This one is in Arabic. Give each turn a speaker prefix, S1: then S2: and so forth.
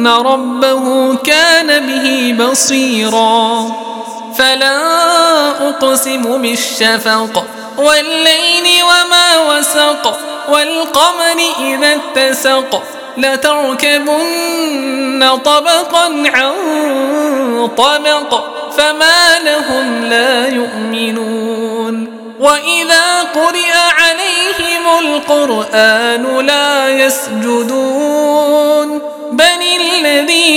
S1: إن ربه كان به بصيرا فلا أقسم بالشفق والليل وما وسق والقمر إذا اتسق لتركبن طبقا عن طبق فما لهم لا يؤمنون وإذا قرئ عليهم القرآن لا يسجدون